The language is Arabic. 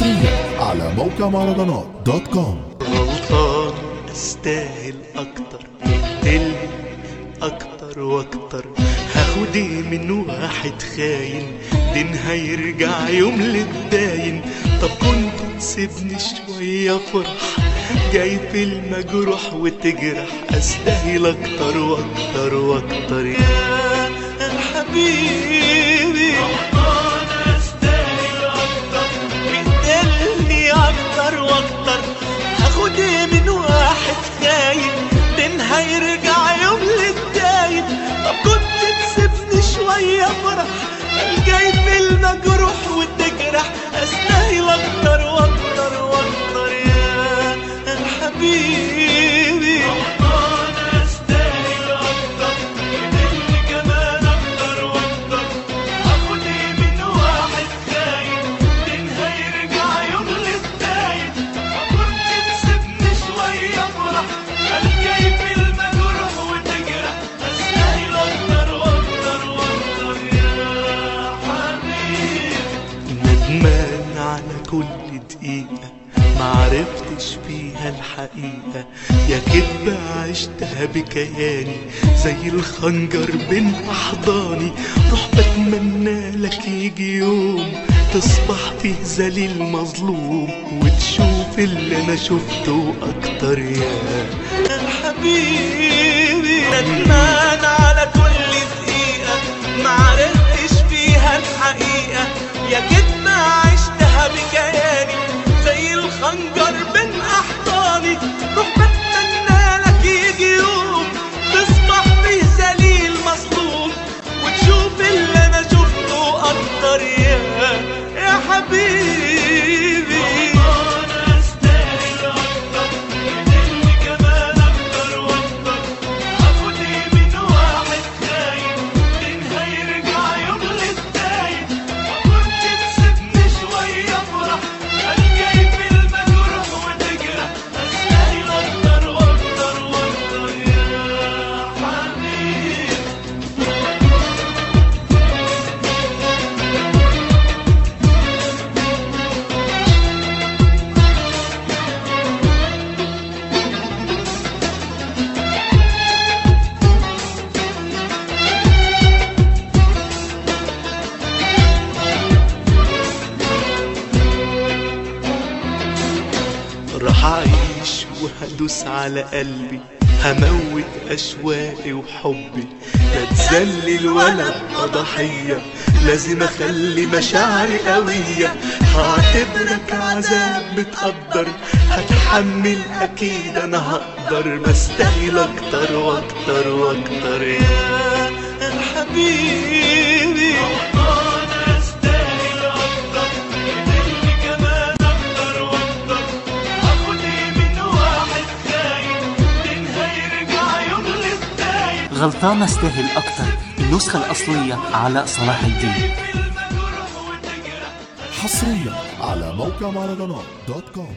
حصريا على موقع مهرجانات dot com. غلطان استاهل أكتر تقتلني أكتر وأكتر. هاخد إيه من واحد خاين دين هيرجع يوم للداين. طب كنت تسيبني شوية فرح جاي في المجروح وتجرح. أستاهل أكتر وأكتر وأكتر. يا حبيبي تسيبني شوية فرح الجاي في المجروح وتجرح استاهل أكتر وأكتر وأكتر على كل دقيقة معرفتش فيها الحقيقة. يا كدبة عشتها بكياني زي الخنجر بين أحضاني. روح بتمنى لك يجي يوم تصبح فيه ذليل مظلوم وتشوف اللي أنا شفته أكتر. يا حبيبي ندمان على كل راح اعيش وهدوس على قلبي. هموت اشواقي وحبي. لا تذلل ولا ضحية لازم أخلي مشاعري قوية. هعتبرك عذاب متقدر هتحمل أكيد أنا هقدر. بستاهل أكتر وأكتر وأكتر. يا حبيبي. للداين غلطان استاهل أكتر النسخة الأصلية علاء صلاح الدين. حصريا على موقع مهرجانات dot com.